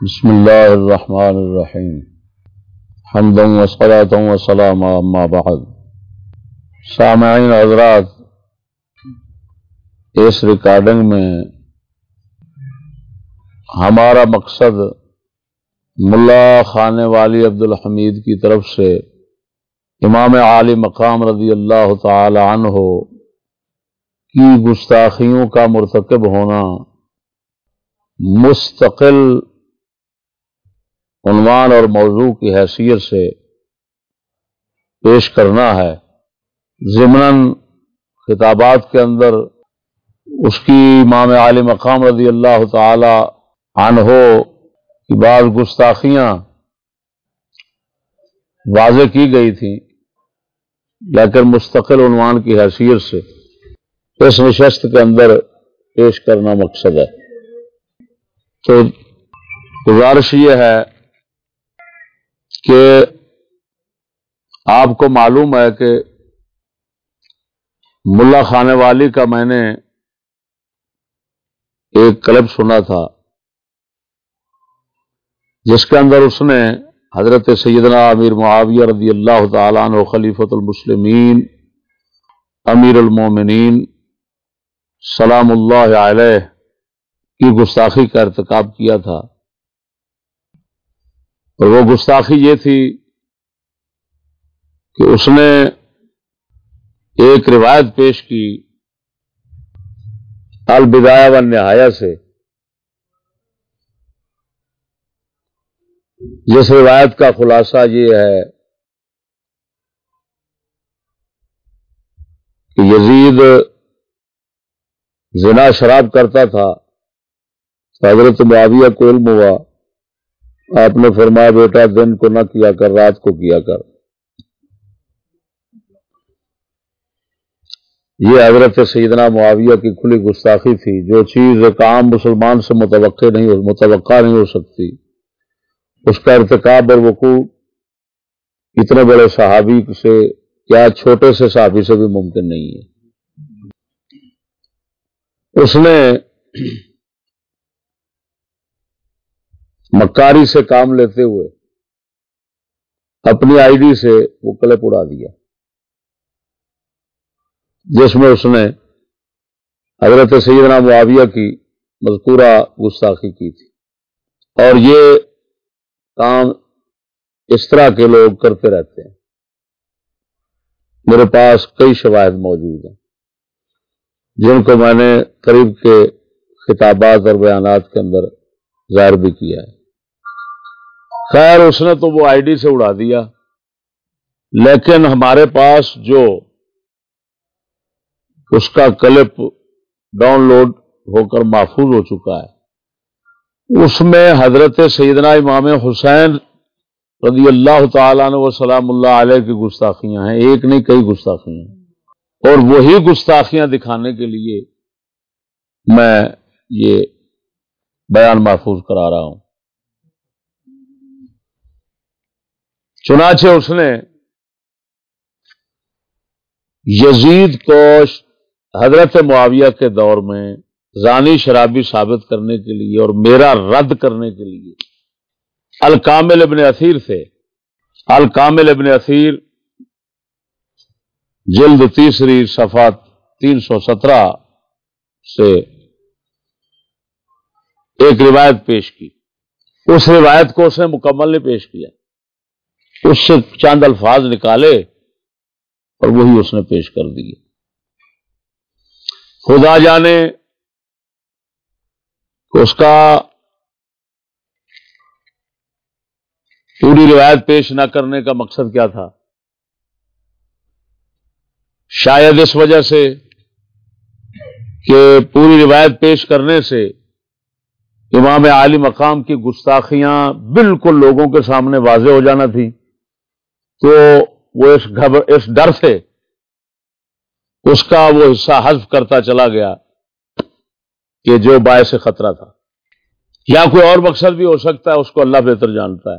بسم الله الرحمن الرحيم حمدا وصلاة وسلام اما بعد. سامعین حضرات، اس ریکارڈنگ میں ہمارا مقصد ملا خانے والی عبد الحمید کی طرف سے امام عالی مقام رضی اللہ تعالی عنہ کی گستاخیوں کا مرتکب ہونا مستقل عنوان اور موضوع کی حیثیت سے پیش کرنا ہے۔ ضمن خطابات کے اندر اس کی امام عالی مقام رضی اللہ تعالی عنہ کی بعض گستاخیاں واضح کی گئی تھیں، لیکن مستقل عنوان کی حیثیت سے اس نشست کے اندر پیش کرنا مقصد ہے۔ تو گزارش یہ ہے کہ آپ کو معلوم ہے کہ ملا خانے والی کا میں نے ایک کلب سنا تھا، جس کے اندر اس نے حضرت سیدنا امیر معاویہ رضی اللہ تعالیٰ عنہ خلیفۃ المسلمین، امیر المومنین سلام اللہ علیہ کی گستاخی کا ارتکاب کیا تھا۔ اور وہ گستاخی یہ تھی کہ اس نے ایک روایت پیش کی البدایا و نہایا سے، جس روایت کا خلاصہ یہ ہے کہ یزید زنا شراب کرتا تھا حضرت معاویہ کو علم ہوا۔ آپ نے فرمایا بیٹا دن کو نہ کیا کر، رات کو کیا کر۔ یہ حضرت سیدنا معاویہ کی کھلی گستاخی تھی، جو چیز ایک عام مسلمان سے متوقع نہیں ہو، متوقع نہیں ہو سکتی۔ اس کا ارتکاب اور وقوع اتنے بڑے صحابی سے کیا چھوٹے سے صحابی سے بھی ممکن نہیں ہے۔ اس نے مکاری سے کام لیتے ہوئے اپنی آئی ڈی سے وہ کلپ اڑا دیا۔ جس میں اس نے حضرت سیدنا معاویہ کی مذکورہ گستاخی کی تھی۔ اور یہ کام اس طرح کے لوگ کرتے رہتے ہیں۔ میرے پاس کئی شواہد موجود ہیں، جن کو میں نے قریب کے خطابات اور بیانات کے اندر ظاہر بھی کیا ہے۔ خیر اس نے تو وہ آئی ڈی سے اڑا دیا۔ لیکن ہمارے پاس جو اس کا کلپ ڈاؤن لوڈ ہو کر محفوظ ہو چکا ہے، اس میں حضرت سیدنا امام حسین رضی اللہ تعالیٰ نے وہ سلام اللہ علیہ کی گستاخیاں ہیں۔ ایک نہیں، کئی گستاخیاں اور وہی گستاخیاں دکھانے کے لیے میں یہ بیان محفوظ کرا رہا ہوں۔ چنانچہ اس نے یزید کو حضرت معاویہ کے دور میں زانی شرابی ثابت کرنے کے لیے اور میرا رد کرنے کے لیے الکامل ابن اثیر سے، الکامل ابن اثیر جلد تیسری صفحہ تین سو سترہ سے ایک روایت پیش کی۔ اس روایت کو اس نے مکمل نہیں پیش کیا۔ اس سے چاند الفاظ نکالے اور وہی اس نے پیش کر دیے۔ خدا جانے اس کا پوری روایت پیش نہ کرنے کا مقصد کیا تھا۔ شاید اس وجہ سے کہ پوری روایت پیش کرنے سے امام عالی مقام کی گستاخیاں بالکل لوگوں کے سامنے واضح ہو جانا تھی تو وہ اس گھبر اس ڈر سے اس کا وہ حصہ حذف کرتا چلا گیا کہ جو باعث خطرہ تھا۔ یا کوئی اور مقصد بھی ہو سکتا ہے، اس کو اللہ بہتر جانتا ہے۔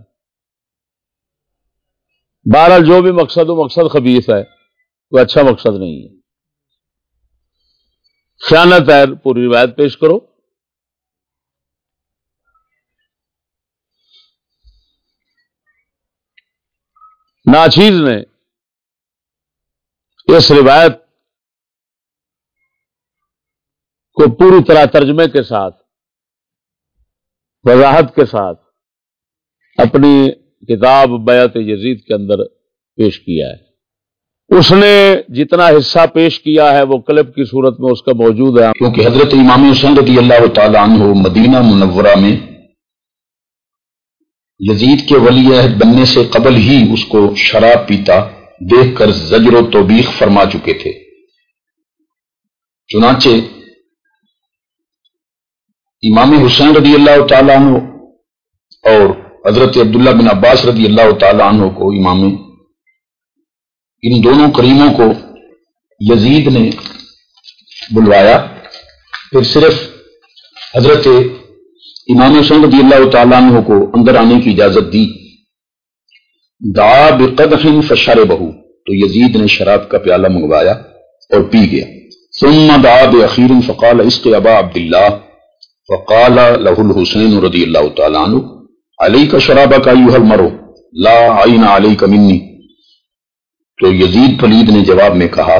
بہرحال جو بھی مقصد ہو، مقصد خبیص ہے کوئی اچھا مقصد نہیں ہے۔ خیانت ہے، پوری روایت پیش کرو۔ ناچیز نے اس روایت کو پوری طرح ترجمے کے ساتھ، وضاحت کے ساتھ اپنی کتاب بیعت یزید کے اندر پیش کیا ہے۔ اس نے جتنا حصہ پیش کیا ہے، وہ کلب کی صورت میں اس کا موجود ہے۔ کیونکہ حضرت امام حسین رضی اللہ تعالیٰ عنہ مدینہ منورہ میں یزید کے ولی عہد بننے سے قبل ہی اس کو شراب پیتا دیکھ کر زجر و توبیخ فرما چکے تھے۔ چنانچہ امام حسین رضی اللہ تعالیٰ عنہ اور حضرت عبداللہ بن عباس رضی اللہ تعالیٰ عنہ کو امام ان دونوں کریموں کو یزید نے بلوایا۔ پھر صرف حضرت امام حسین رضی اللہ تعالیٰ عنہ کو اندر آنے کی اجازت دی۔ دا بقدح فشر بہو تو یزید نے شراب کا پیالہ منگوایا اور پی گیا۔ ثم دعا بخیر فقال عشق ابا عبداللہ فقال له الحسین رضی اللہ تعالیٰ عنہ علی کا شرابہ کا یوہل مرو لا عین علی منی تو یزید پلید نے جواب میں کہا،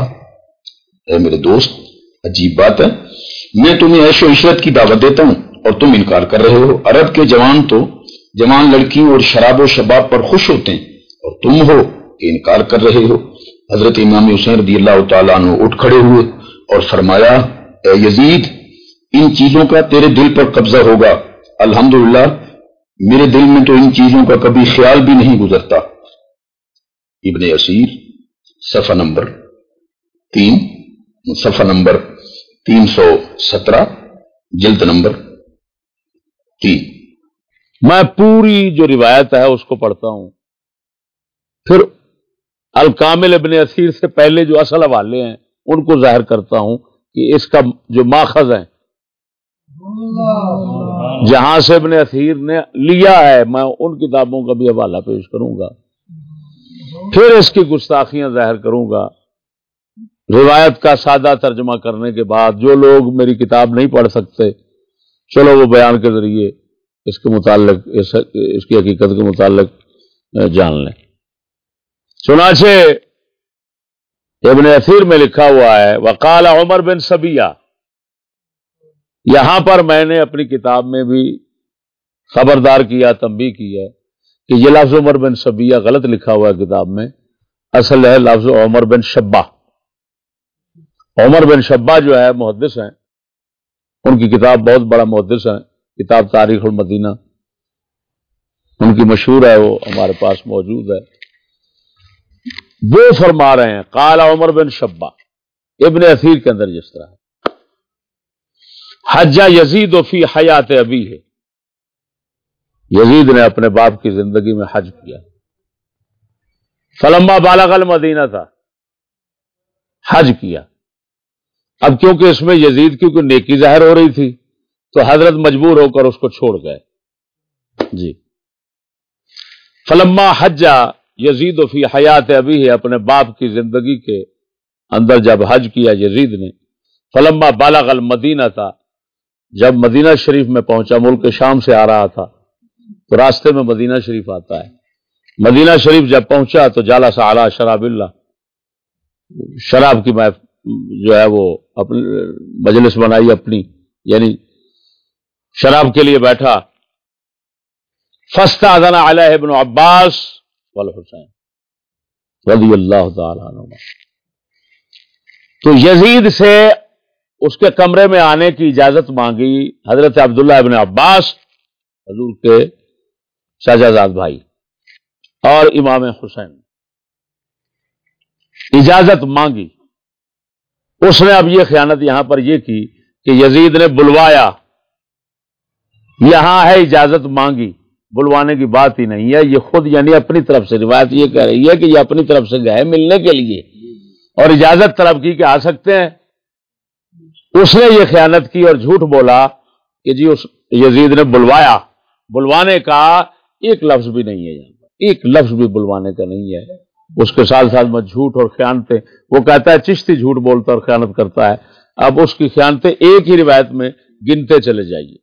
اے میرے دوست، عجیب بات ہے، میں تمہیں عیش و عشرت کی دعوت دیتا ہوں۔ اور تم انکار کر رہے ہو۔ عرب کے جوان تو جوان لڑکیوں اور شراب و شباب پر خوش ہوتے ہیں اور تم ہو کہ انکار کر رہے ہو۔ حضرت امام حسین رضی اللہ تعالیٰ عنہ اٹھ کھڑے ہوئے اور فرمایا، اے یزید، ان چیزوں کا تیرے دل پر قبضہ ہوگا۔ الحمدللہ، میرے دل میں تو ان چیزوں کا کبھی خیال بھی نہیں گزرتا۔ ابن اسیر صفحہ نمبر تین، صفحہ نمبر تین سو سترہ، جلد نمبر تین میں پوری جو روایت ہے اس کو پڑھتا ہوں۔ پھر الکامل ابن اسیر سے پہلے جو اصل حوالے ہیں، ان کو ظاہر کرتا ہوں کہ اس کا جو ماخذ ہے جہاں سے ابن اثیر نے لیا ہے، میں ان کتابوں کا بھی حوالہ پیش کروں گا۔ پھر اس کی گستاخیاں ظاہر کروں گا۔ روایت کا سادہ ترجمہ کرنے کے بعد جو لوگ میری کتاب نہیں پڑھ سکتے چلو وہ بیان کے ذریعے اس کے متعلق اس, اس کی حقیقت کے متعلق جان لیں۔ چنانچہ ابن اثیر میں لکھا ہوا ہے وقال عمر بن سبیہ یہاں پر میں نے اپنی کتاب میں بھی خبردار کیا تمبی کی ہے کہ یہ لفظ عمر بن سبیہ غلط لکھا ہوا ہے کتاب میں۔ اصل ہے لفظ عمر بن شبا عمر بن شبا جو ہے محدث ہیں۔ ان کی کتاب بہت بڑا محدث ہے، کتاب تاریخ المدینہ۔ ان کی مشہور ہے، وہ ہمارے پاس موجود ہے۔ وہ فرما رہے ہیں کالا عمر بن شبا ابن اثیر کے اندر جس طرح حجا یزید و فی حیات ابھی ہے۔ یزید نے اپنے باپ کی زندگی میں حج کیا۔ فلما بالاغل مدینہ تھا، حج کیا۔ اب کیونکہ اس میں یزید کی کوئی نیکی ظاہر ہو رہی تھی، تو حضرت مجبور ہو کر اس کو چھوڑ گئے۔ جی۔ فلما حجا یزید و فی حیات ابھی ہے اپنے باپ کی زندگی کے اندر جب حج کیا یزید نے، فلما بالاغل مدینہ تھا جب مدینہ شریف میں پہنچا، ملک شام سے آ رہا تھا، تو راستے میں مدینہ شریف آتا ہے۔ مدینہ شریف جب پہنچا، تو جالا سا اعلیٰ شراب اللہ، شراب کی میں جو ہے وہ اپنی مجلس بنائی اپنی یعنی شراب کے لیے بیٹھا۔ فستا ادنا علیہ ابن عباس والحسین رضی اللہ تعالی تو یزید سے اس کے کمرے میں آنے کی اجازت مانگی حضرت عبداللہ ابن عباس، حضور کے شاہجہزاد بھائی اور امام حسین۔ اجازت مانگی۔ اس نے اب یہ خیانت یہاں پر یہ کی کہ یزید نے بلوایا۔ یہاں ہے اجازت مانگی۔ بلوانے کی بات ہی نہیں ہے۔ یہ خود یعنی اپنی طرف سے روایت یہ کہہ رہی ہے کہ یہ اپنی طرف سے گئے ملنے کے لیے۔ اور اجازت طلب کی کہ آ سکتے ہیں۔ اس نے یہ خیانت کی اور جھوٹ بولا کہ جی اس یزید نے بلوایا۔ بلوانے کا ایک لفظ بھی نہیں ہے یہاں پر۔ ایک لفظ بھی بلوانے کا نہیں ہے۔ اس کے ساتھ ساتھ میں جھوٹ اور خیانتیں، وہ کہتا ہے چشتی جھوٹ بولتا اور خیانت کرتا ہے۔ اب اس کی خیانتیں ایک ہی روایت میں گنتے چلے جائیے۔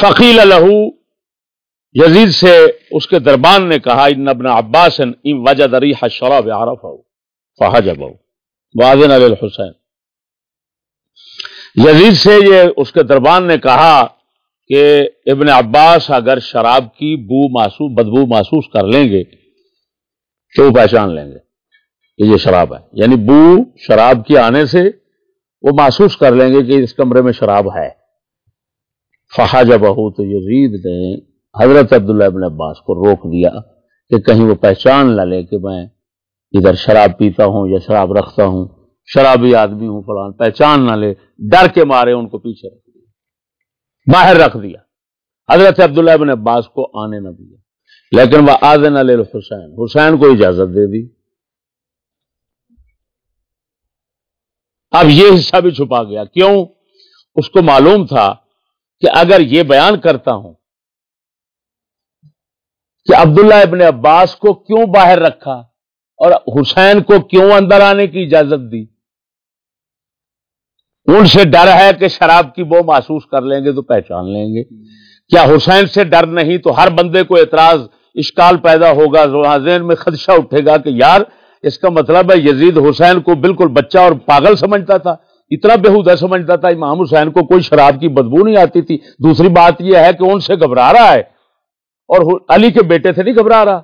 فقیل لہو، یزید سے اس کے دربان نے کہا، ان ابن عباس وجہ دری شراب عرف ہو فہجب واضح الحسین۔ یزید سے یہ اس کے دربان نے کہا کہ ابن عباس اگر شراب کی بو محسوس بدبو محسوس کر لیں گے تو وہ پہچان لیں گے کہ یہ شراب ہے۔ یعنی بو شراب کی آنے سے وہ محسوس کر لیں گے کہ اس کمرے میں شراب ہے۔ فہا جب ہو تو یزید نے حضرت عبداللہ ابن عباس کو روک دیا کہ کہیں وہ پہچان نہ لے کہ میں ادھر شراب پیتا ہوں یا شراب رکھتا ہوں، شرابی آدمی ہوں فلان، پہچان نہ لے، ڈر کے مارے ان کو پیچھے رکھ باہر رکھ دیا۔ حضرت عبداللہ ابن عباس کو آنے نہ دیا۔ لیکن وہ آدھے نہ لے حسین حسین کو اجازت دے دی۔ اب یہ حصہ بھی چھپا گیا۔ کیوں؟ اس کو معلوم تھا کہ اگر یہ بیان کرتا ہوں کہ عبداللہ ابن عباس کو کیوں باہر رکھا اور حسین کو کیوں اندر آنے کی اجازت دی ان سے ڈر ہے کہ شراب کی وہ محسوس کر لیں گے تو پہچان لیں گے۔ کیا حسین سے ڈر نہیں تو ہر بندے کو اعتراض، اشکال پیدا ہوگا ذہن میں خدشہ اٹھے گا کہ یار، اس کا مطلب ہے یزید حسین کو بالکل بچہ اور پاگل سمجھتا تھا، اتنا بےحدہ سمجھتا تھا، امام حسین کو کوئی شراب کی بدبو نہیں آتی تھی۔ دوسری بات یہ ہے کہ ان سے گھبرا رہا ہے۔ اور علی کے بیٹے سے نہیں گھبرا رہا۔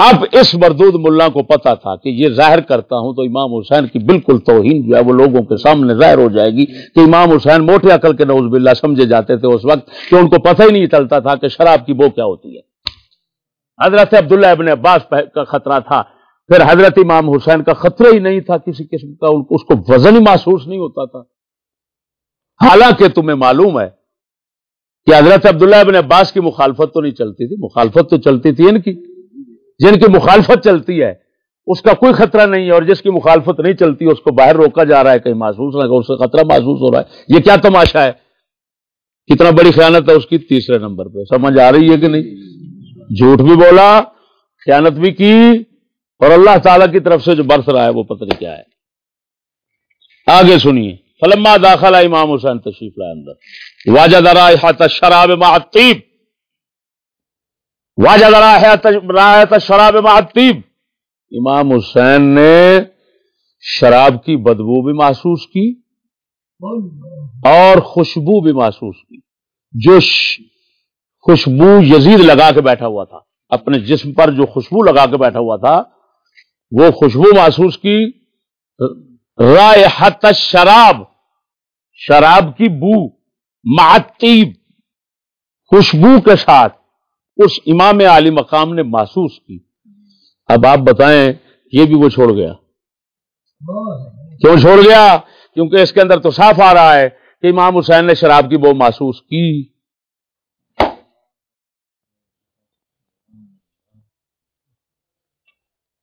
اب اس مردود ملا کو پتا تھا کہ یہ ظاہر کرتا ہوں تو امام حسین کی بالکل توہین جو ہے وہ لوگوں کے سامنے ظاہر ہو جائے گی کہ امام حسین موٹے عقل کے نوز باللہ سمجھے جاتے تھے اس وقت کہ ان کو پتہ ہی نہیں چلتا تھا کہ شراب کی بو کیا ہوتی ہے۔ حضرت عبداللہ ابن عباس کا خطرہ تھا۔ پھر حضرت امام حسین کا خطرہ ہی نہیں تھا کسی قسم کا اس کو وزن ہی محسوس نہیں ہوتا تھا۔ حالانکہ تمہیں معلوم ہے کہ حضرت عبداللہ ابن عباس کی مخالفت تو نہیں چلتی تھی، مخالفت تو چلتی تھی ان کی۔ جن کی مخالفت چلتی ہے، اس کا کوئی خطرہ نہیں ہے اور جس کی مخالفت نہیں چلتی، اس کو باہر روکا جا رہا ہے، کہیں محسوس نہ اس کا خطرہ محسوس ہو رہا ہے۔ یہ کیا تماشا ہے؟ کتنا بڑی خیانت ہے اس کی تیسرے نمبر پہ۔ سمجھ آ رہی ہے کہ نہیں؟ جھوٹ بھی بولا، خیانت بھی کی اور اللہ تعالی کی طرف سے جو برس رہا ہے، وہ پتہ کیا ہے۔ آگے سنیے۔ فلما داخلہ امام حسین تشریف لائے اندر۔ واجد رائحت شراب معطیب واجد رائحت شراب معطیب امام حسین نے شراب کی بدبو بھی محسوس کی اور خوشبو بھی محسوس کی۔ جو خوشبو یزید لگا کے بیٹھا ہوا تھا، اپنے جسم پر جو خوشبو لگا کے بیٹھا ہوا تھا، وہ خوشبو محسوس کی۔ رائحت شراب شراب کی بو معتیب خوشبو کے ساتھ۔ اس امام علی مقام نے محسوس کی۔ اب آپ بتائیں، یہ بھی وہ چھوڑ گیا۔ کیوں چھوڑ گیا؟ کیونکہ اس کے اندر تو صاف آ رہا ہے کہ امام حسین نے شراب کی وہ محسوس کی۔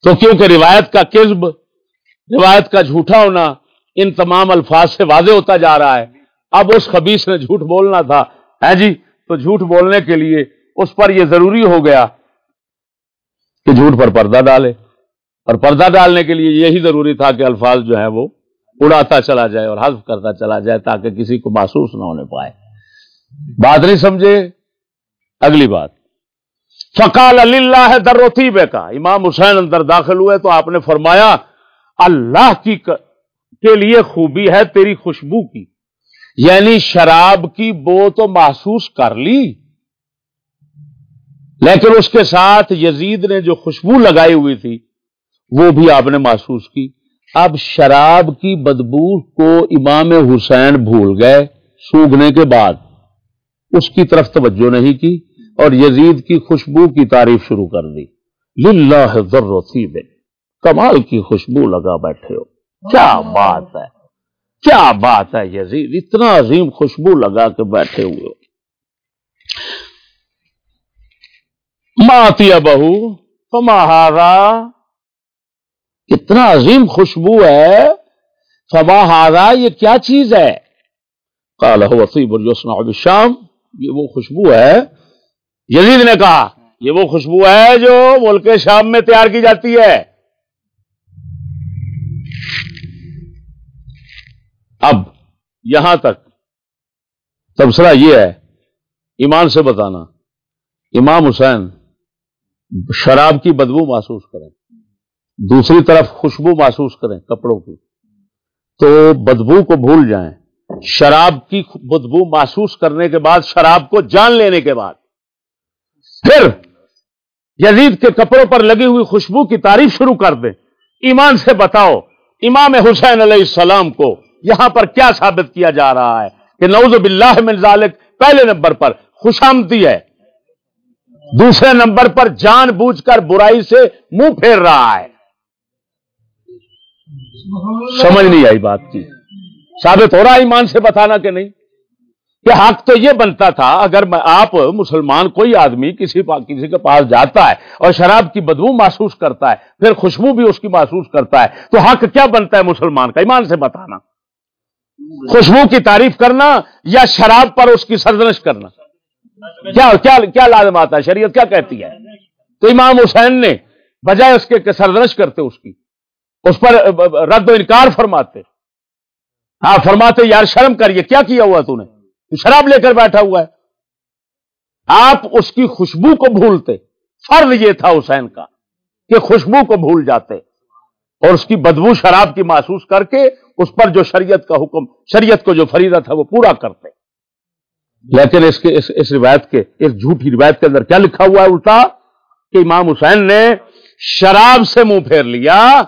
تو کیونکہ روایت کا کذب روایت کا جھوٹا ہونا ان تمام الفاظ سے واضح ہوتا جا رہا ہے۔ اب اس خبیص نے جھوٹ بولنا تھا۔ ہے جی تو جھوٹ بولنے کے لیے اس پر یہ ضروری ہو گیا کہ جھوٹ پر پردہ ڈالے اور پردہ ڈالنے کے لیے یہی ضروری تھا کہ الفاظ جو ہے وہ اڑاتا چلا جائے اور حذف کرتا چلا جائے تاکہ کسی کو محسوس نہ ہونے پائے۔ بات نہیں سمجھے؟ اگلی بات۔ فقال اللہ دروتی بے کا۔ امام حسین اندر داخل ہوئے تو آپ نے فرمایا، اللہ کی کے لیے خوبی ہے تیری خوشبو کی۔ یعنی شراب کی بو تو محسوس کر لی۔ لیکن اس کے ساتھ یزید نے جو خوشبو لگائی ہوئی تھی، وہ بھی آپ نے محسوس کی۔ اب شراب کی بدبو کو امام حسین بھول گئے سوگنے کے بعد۔ اس کی طرف توجہ نہیں کی اور یزید کی خوشبو کی تعریف شروع کر دی۔ للہ ذر کمال کی خوشبو لگا بیٹھے ہو۔ کیا بات ہے۔ کیا بات ہے یزید۔ اتنا عظیم خوشبو لگا کے بیٹھے ہوئے ہو۔ ماتی بہو فمہارا اتنا عظیم خوشبو ہے فمہارا یہ کیا چیز ہے؟ کال وسیب الجوسنا شام یہ وہ خوشبو ہے۔ یزید نے کہا، یہ وہ خوشبو ہے جو ملک شام میں تیار کی جاتی ہے۔ اب یہاں تک، تبصرہ یہ ہے، ایمان سے بتانا۔ امام حسین شراب کی بدبو محسوس کریں۔ دوسری طرف خوشبو محسوس کریں کپڑوں کی۔ تو بدبو کو بھول جائیں۔ شراب کی بدبو محسوس کرنے کے بعد، شراب کو جان لینے کے بعد۔ پھر یزید کے کپڑوں پر لگی ہوئی خوشبو کی تعریف شروع کر دیں۔ ایمان سے بتاؤ، امام حسین علیہ السلام کو یہاں پر کیا ثابت کیا جا رہا ہے؟ کہ نوز باللہ من ذالک، پہلے نمبر پر خوشامتی ہے۔ دوسرے نمبر پر جان بوجھ کر برائی سے منہ پھیر رہا ہے۔ سمجھ نہیں آئی بات کی۔ ثابت ہو رہا ایمان سے بتانا کہ نہیں؟ کہ حق تو یہ بنتا تھا، اگر آپ مسلمان کوئی آدمی کسی کسی کے پاس جاتا ہے اور شراب کی بدبو محسوس کرتا ہے، پھر خوشبو بھی اس کی محسوس کرتا ہے، تو حق کیا بنتا ہے مسلمان کا؟ ایمان سے بتانا۔ خوشبو کی تعریف کرنا یا شراب پر اس کی سرزنش کرنا؟ کیا کیا کیا لازم آتا ہے شریعت کیا کہتی ہے؟ تو امام حسین نے بجائے اس کے سرزنش کرتے اس کی، اس پر رد و انکار فرماتے۔ ہاں فرماتے، یار شرم کریے کیا کیا ہوا تو نے تو شراب لے کر بیٹھا ہوا ہے۔ آپ اس کی خوشبو کو بھولتے۔ فرض یہ تھا حسین کا کہ خوشبو کو بھول جاتے۔ اور اس کی بدبو شراب کی محسوس کر کے اس پر جو شریعت کا حکم، شریعت کو جو فریضہ تھا وہ پورا کرتے۔ لیکن اس کے اس, اس روایت کے اس جھوٹی روایت کے اندر کیا لکھا ہوا ہے الٹا؟ کہ امام حسین نے شراب سے منہ پھیر لیا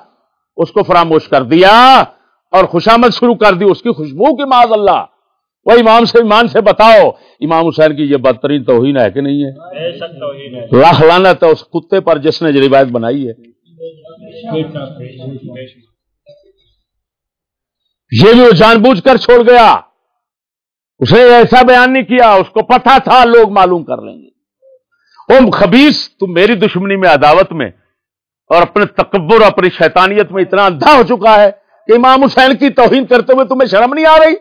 اس کو فراموش کر دیا اور خوشامد شروع کر دی اس کی خوشبو کی معذ اللہ۔ وہ امام سے ایمان سے بتاؤ امام حسین کی یہ بدترین توہین ہے کہ نہیں ہے؟ لاکھ لانت ہے اس کتے پر جس نے روایت بنائی ہے۔ یہ بھی وہ جان بوجھ کر چھوڑ گیا۔ اس نے ایسا بیان نہیں کیا، اس کو پتا تھا، لوگ معلوم کر لیں گے۔ ام خبیص تم میری دشمنی میں، عداوت میں اور اپنے تکبر، اپنی شیطانیت میں اتنا اندھا ہو چکا ہے کہ امام حسین کی توہین کرتے ہوئے تمہیں شرم نہیں آ رہی؟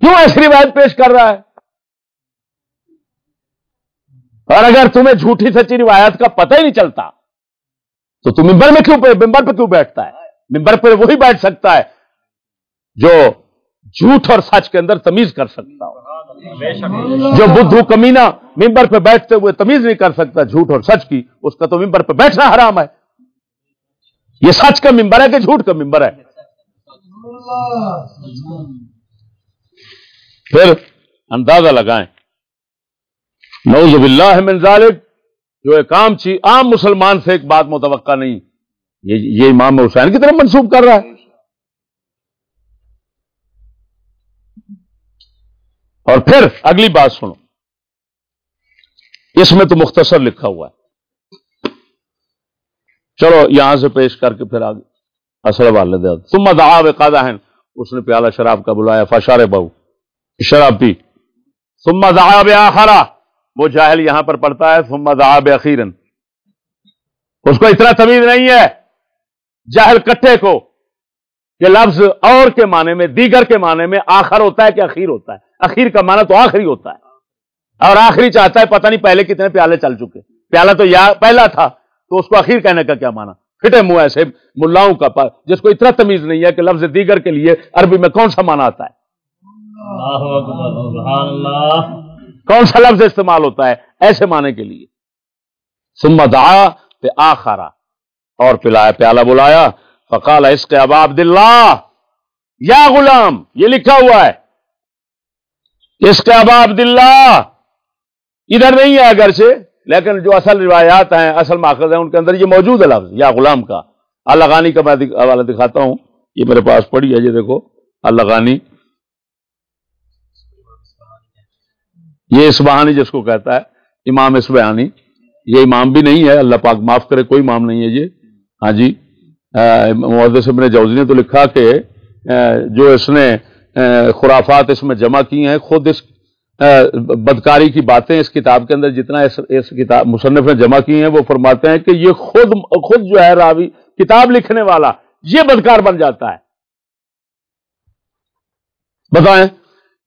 کیوں ایسی روایت پیش کر رہا ہے؟ اور اگر تمہیں جھوٹی سچی روایت کا پتہ ہی نہیں چلتا، تو تم ممبر میں کیوں ممبر پہ کیوں بیٹھتا ہے؟ ممبر پہ وہی بیٹھ سکتا ہے جو جھوٹ اور سچ کے اندر تمیز کر سکتا ہو جو بدھو کمینا ممبر پہ بیٹھتے ہوئے تمیز نہیں کر سکتا جھوٹ اور سچ کی اس کا تو ممبر پہ بیٹھنا حرام ہے۔ یہ سچ کا ممبر ہے کہ جھوٹ کا ممبر ہے؟ پھر اندازہ لگائیں۔ نوز باللہ من ذالک جو ایک عام چیز عام مسلمان سے ایک بات متوقع نہیں یہ امام حسین کی طرف منسوخ کر رہا ہے۔ اور پھر اگلی بات سنو۔ اس میں تو مختصر لکھا ہوا ہے۔ چلو یہاں سے پیش کر کے پھر آگے۔ اصل والے تم دعا قادا ہے اس نے پیالہ شراب کا بلایا۔ فاشارے بہو۔ شراب پی۔ سما دعاب آخرا وہ جاہل یہاں پر پڑتا ہے۔ سما دعاب اخیرن۔ اس کو اتنا تمیز نہیں ہے۔ جاہل کٹھے کو۔ کہ لفظ اور کے معنی میں دیگر کے معنی میں آخر ہوتا ہے کہ اخیر ہوتا ہے۔ اخیر کا معنی تو آخری ہوتا ہے۔ اور آخری چاہتا ہے پتہ نہیں پہلے کتنے پیالے چل چکے۔ پیالہ تو یا پہلا تھا تو اس کو اخیر کہنے کا کیا معنی؟ پھٹے منہ ایسے ملاؤں کا جس کو اتنا تمیز نہیں ہے کہ لفظ دیگر کے لیے عربی میں کون سا معنی آتا ہے؟ کون سا لفظ استعمال ہوتا ہے ایسے معنی کے لیے؟ سمت پہ آخارا اور پلایا پیالہ بلایا۔ فقال اس کے اب عبد اللہ یا غلام، یہ لکھا ہوا ہے۔ اس کے اب عبد اللہ ادھر نہیں ہے اگرچہ لیکن جو اصل روایات ہیں، اصل ماخذ ہیں، ان کے اندر یہ موجود ہے لفظ، یا غلام کا۔ اللہ غانی کا میں حوالہ دکھاتا ہوں۔ یہ میرے پاس پڑی ہے، یہ دیکھو۔ اللہ غانی۔ یہ اسبہانی جس کو کہتا ہے، امام اسبہانی یہ امام بھی نہیں ہے، اللہ پاک معاف کرے، کوئی امام نہیں ہے یہ۔ ہاں جی۔ ابن جوزی نے تو لکھا کہ جو اس نے خرافات اس میں جمع کی ہیں خود اس بدکاری کی باتیں اس کتاب کے اندر جتنا اس, اس کتاب مصنف نے جمع کی ہیں وہ فرماتے ہیں کہ یہ خود خود جو ہے راوی کتاب لکھنے والا یہ بدکار بن جاتا ہے۔ بتائیں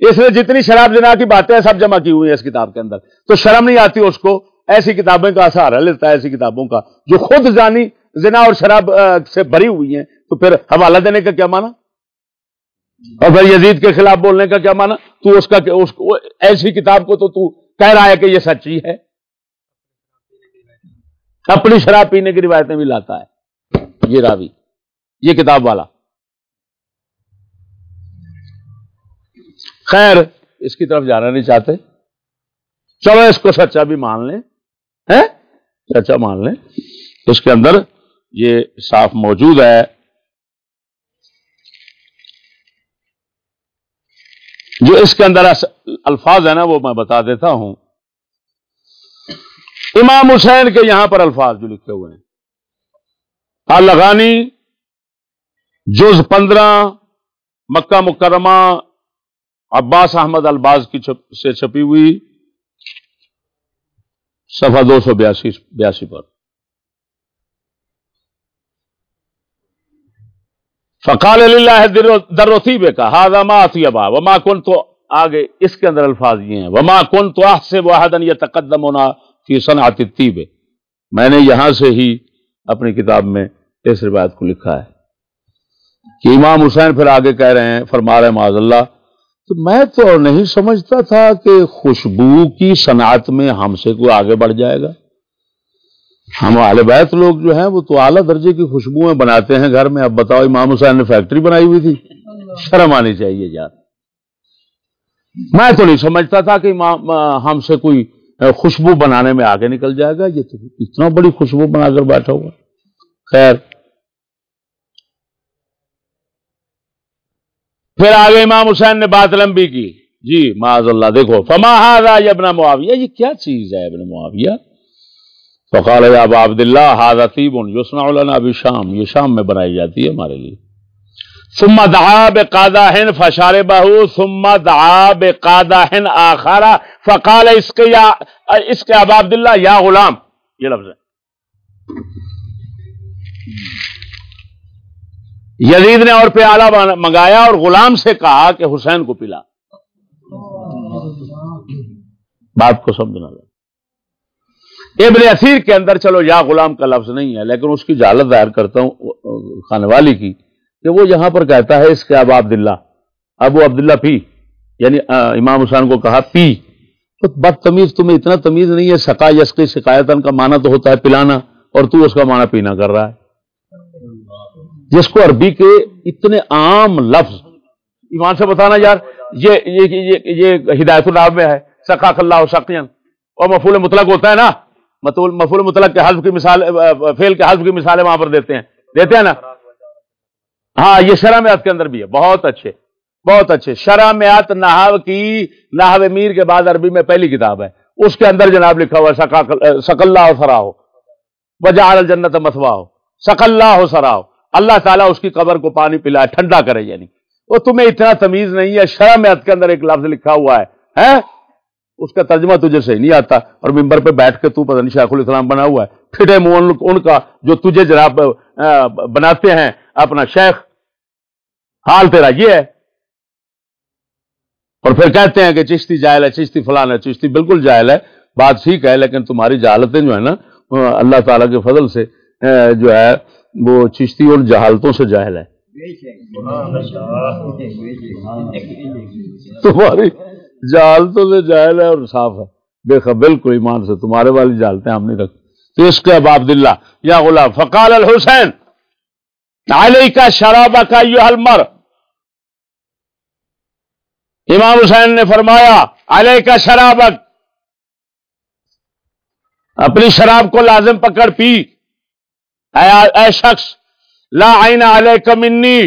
اس نے جتنی شراب جنا کی باتیں سب جمع کی ہوئی ہیں اس کتاب کے اندر۔ تو شرم نہیں آتی اس کو ایسی کتابیں کا سہارا لیتا ہے ایسی کتابوں کا جو خود جانی زنا اور شراب سے بری ہوئی ہیں، تو پھر حوالہ دینے کا کیا مانا اور پھر یزید کے خلاف بولنے کا کیا مانا تو اس کا، اس ایسی کتاب کو تو تو کہہ رہا ہے کہ یہ سچی ہے۔ اپنی شراب پینے کی روایتیں بھی لاتا ہے۔ یہ راوی، یہ کتاب والا۔ خیر، اس کی طرف جانا نہیں چاہتے۔ چلو اس کو سچا بھی مان لیں سچا مان لیں۔ اس کے اندر یہ صاف موجود ہے۔ جو اس کے اندر الفاظ ہے نا، وہ میں بتا دیتا ہوں۔ امام حسین کے یہاں پر الفاظ جو لکھے ہوئے ہیں۔ الغانی جز پندرہ، مکہ مکرمہ، عباس احمد الباز کی چھپ، سے چھپی ہوئی، صفحہ دو سو بیاسی بیاسی پر۔ فقال اللہ دروسی بے کا ہاضا ما ابا، وما کن تو آگے اس کے اندر الفاظ یہ ہیں، وما کن تو سے واحدن یہ تقدم ہونا فی صنعت طیب میں نے یہاں سے ہی اپنی کتاب میں اس روایت کو لکھا ہے کہ امام حسین پھر آگے کہہ رہے ہیں، فرما رہے معاذ اللہ؟ تو میں تو نہیں سمجھتا تھا کہ خوشبو کی صنعت میں ہم سے کوئی آگے بڑھ جائے گا۔ ہم اہل بیت لوگ جو ہیں وہ تو اعلیٰ درجے کی خوشبوئیں بناتے ہیں گھر میں۔ اب بتاؤ، امام حسین نے فیکٹری بنائی ہوئی تھی۔ شرم آنی چاہیے یار میں تو نہیں سمجھتا تھا کہ ہم سے کوئی خوشبو بنانے میں آگے نکل جائے گا۔ یہ تو اتنا بڑی خوشبو بنا کر بیٹھا ہوا۔ خیر۔ پھر آگے امام حسین نے بات لمبی کی۔ جی معاذ اللہ، دیکھو، فما ابن معاویہ، یہ کیا چیز ہے ابن معاویہ؟ فقال یا ابا عبداللہ ہاضا طیب یسنا لنا ابھی شام یہ شام میں بنائی جاتی ہے ہمارے لیے. ثم دعا بقاداہن فشار بہو ثم دعا بقاداہن آخارا فقال اس کے یا اس کے ابا عبداللہ یا غلام. یہ لفظ ہے. یزید نے اور پہ آلہ منگایا اور غلام سے کہا کہ حسین کو پلا۔ بات کو سمجھنا۔ لگا ابن اثیر کے اندر چلو یا غلام کا لفظ نہیں ہے لیکن اس کی جالت ظاہر کرتا ہوں خانے والی کی کہ وہ یہاں پر کہتا ہے اس کے ابا عبداللہ ابو عبداللہ پی یعنی امام حسین کو کہا پی۔ تو بد تمیز تمہیں اتنا تمیز نہیں ہے سکا یس کی شکایت کا معنی تو ہوتا ہے پلانا اور تو اس کا معنی پینا کر رہا ہے۔ جس کو عربی کے اتنے عام لفظ ایمان سے بتانا یار یہ یہ, یہ, یہ ہدایت الناب میں ہے سکا اللہ شکین اور مفول مطلق ہوتا ہے نا مفول مطلق کے حلف کی مثال فیل کے حلف کی مثالیں وہاں پر دیتے ہیں۔ دیتے ہیں نا؟ ہاں یہ شرح میات کے اندر بھی ہے۔ بہت اچھے بہت اچھے۔ شرح میات نہاو کی نہو میر کے بعد عربی میں پہلی کتاب ہے۔ اس کے اندر جناب لکھا ہوا سکلّہ سرا ہو وجہ الجنت مسوا ہو سکلّہ ہو سرا ہو اللہ تعالیٰ اس کی قبر کو پانی پلائے ٹھنڈا کرے یعنی۔ وہ تمہیں اتنا تمیز نہیں ہے، شرح میات کے اندر ایک لفظ لکھا ہوا ہے۔ اس کا ترجمہ تجھے صحیح نہیں آتا اور ممبر پہ بیٹھ کے تو پتہ نہیں شیخ الاسلام بنا ہوا ہے۔ پھٹے منہ ان کا جو تجھے جناب بناتے ہیں اپنا شیخ حال تیرا یہ ہے۔ اور پھر کہتے ہیں کہ چشتی جائل ہے چشتی فلان ہے چشتی بالکل جائل ہے۔ بات ٹھیک ہے لیکن تمہاری جہالتیں جو ہے نا اللہ تعالیٰ کے فضل سے جو ہے وہ چشتی اور جہالتوں سے جاہل ہے۔ تمہاری جہالتوں سے جاہل ہے اور صاف ہے۔ دیکھا بالکل ایمان سے تمہارے والی جہالتیں ہم نہیں رکھتے۔ تو اس کے باب دلہ یا غلام فقال الحسین علی کا شرابہ کا یہ المر۔ امام حسین نے فرمایا علیہ کا شرابت اپنی شراب کو لازم پکڑ پی۔ اے, اے شخص لا آئین علیہ کمنی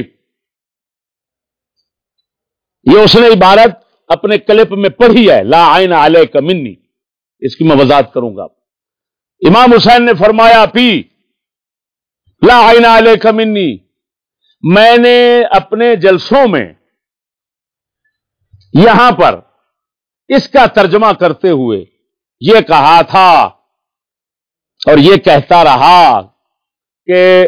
یہ اس نے عبارت اپنے کلپ میں پڑھی ہے، لا آئین علیہ کمنی اس کی میں وضاحت کروں گا۔ امام حسین نے فرمایا، پی، لا آئین علیہ کمنی میں نے اپنے جلسوں میں یہاں پر اس کا ترجمہ کرتے ہوئے یہ کہا تھا اور یہ کہتا رہا کہ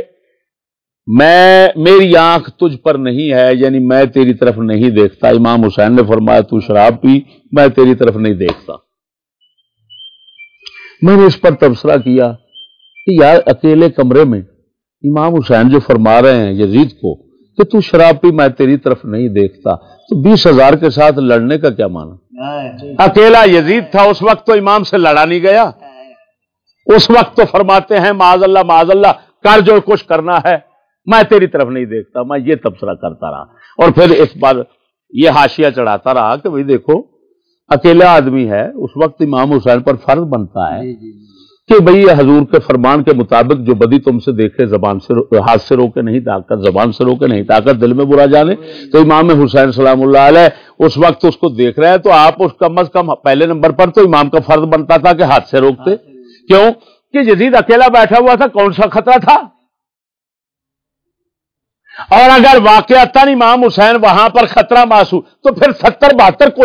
میں میری آنکھ تجھ پر نہیں ہے یعنی میں تیری طرف نہیں دیکھتا۔ امام حسین نے فرمایا، تو شراب پی، میں تیری طرف نہیں دیکھتا۔ میں نے اس پر تبصرہ کیا کہ یار، اکیلے کمرے میں امام حسین جو فرما رہے ہیں، یزید کو، کہ تو شراب پی، میں تیری طرف نہیں دیکھتا۔ تو بیس ہزار کے ساتھ لڑنے کا کیا مانا اکیلا یزید تھا، اس وقت تو امام سے لڑا نہیں گیا۔ اس وقت تو فرماتے ہیں، معاذ اللہ معاذ اللہ، کر جو کچھ کرنا ہے۔ میں تیری طرف نہیں دیکھتا میں یہ تبصرہ کرتا رہا۔ اور پھر اس بار یہ ہاشیا چڑھاتا رہا کہ بھائی دیکھو اکیلا آدمی ہے اس وقت امام حسین پر فرض بنتا ہے جی، جی، جی۔ کہ بھئی حضور کے فرمان کے مطابق جو بدی تم سے دیکھے زبان سے ہاتھ سے روکے نہیں طاقت زبان سے روکے نہیں طاقت دل میں برا جانے۔ تو امام حسین سلام اللہ علیہ اس وقت اس کو دیکھ رہے ہیں تو آپ اس کم از کم پہلے نمبر پر تو امام کا فرض بنتا تھا کہ ہاتھ سے روکتے۔ کیوں؟ کہ جدید اکیلا بیٹھا ہوا تھا کون سا خطرہ تھا؟ اور اگر واقعات امام حسین وہاں پر خطرہ محسوس تو پھر ستر بہتر کو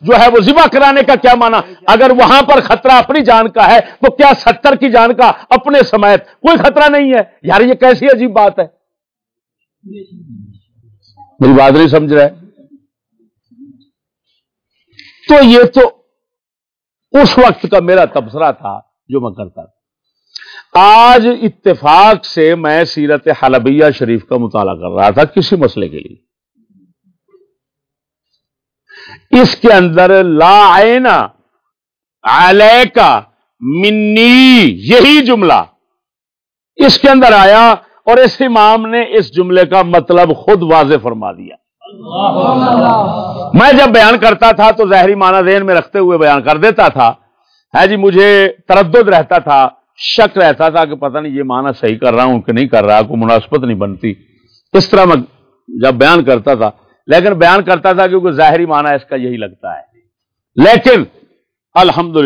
جو ہے وہ ذبح کرانے کا کیا مانا اگر وہاں پر خطرہ اپنی جان کا ہے، تو کیا ستر کی جان کا اپنے سمیت کوئی خطرہ نہیں ہے؟ یار، یہ کیسی عجیب بات ہے؟ میری بات نہیں سمجھ رہے؟ تو یہ تو اس وقت کا میرا تبصرہ تھا جو میں کرتا تھا۔ آج اتفاق سے میں سیرت حلبیہ شریف کا مطالعہ کر رہا تھا کسی مسئلے کے لیے۔ اس کے اندر لا آئنا کا منی یہی جملہ۔ اس کے اندر آیا اور اس امام نے اس جملے کا مطلب خود واضح فرما دیا۔ میں جب بیان کرتا تھا تو ظاہری معنی ذہن میں رکھتے ہوئے بیان کر دیتا تھا۔ ہے جی مجھے تردد رہتا تھا۔ شک رہتا تھا کہ پتہ نہیں یہ معنی صحیح کر رہا ہوں کہ نہیں کر رہا، کوئی مناسبت نہیں بنتی۔ اس طرح میں جب بیان کرتا تھا، لیکن بیان کرتا تھا کیونکہ ظاہری معنی اس کا یہی لگتا ہے۔ لیکن الحمد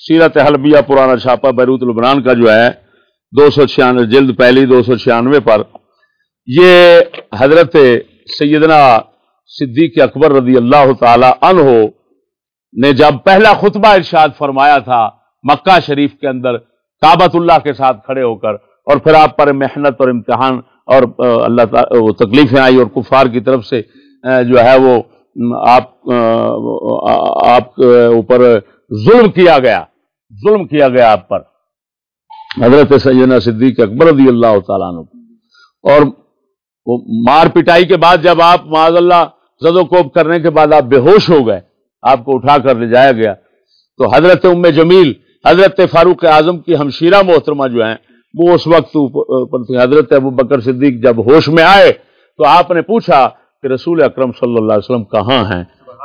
سیرت حلبیہ پرانا چھاپا بیروت البران کا جو ہے، دو سو چھیانوے جلد پہلی دو سو چھیانوے پر، یہ حضرت سیدنا صدیق اکبر رضی اللہ تعالی عنہ نے جب پہلا خطبہ ارشاد فرمایا تھا مکہ شریف کے اندر کابت اللہ کے ساتھ کھڑے ہو کر اور پھر آپ پر محنت اور امتحان اور اللہ تعالی وہ تکلیفیں آئی اور کفار کی طرف سے جو ہے وہ آپ آپ اوپر ظلم کیا گیا۔ ظلم کیا گیا آپ پر۔ حضرت سیدنا صدیق اکبر رضی اللہ تعالیٰ عنہ۔ اور وہ مار پٹائی کے بعد جب آپ معذ اللہ زد و کوب کرنے کے بعد آپ بے ہوش ہو گئے، آپ کو اٹھا کر لے جایا گیا۔ تو حضرت ام جمیل حضرت فاروق اعظم کی ہمشیرہ محترمہ جو ہیں، وہ اس وقت حضرت ابو بکر صدیق جب ہوش میں آئے، تو آپ نے پوچھا کہ رسول اکرم صلی اللہ علیہ وسلم کہاں ہیں؟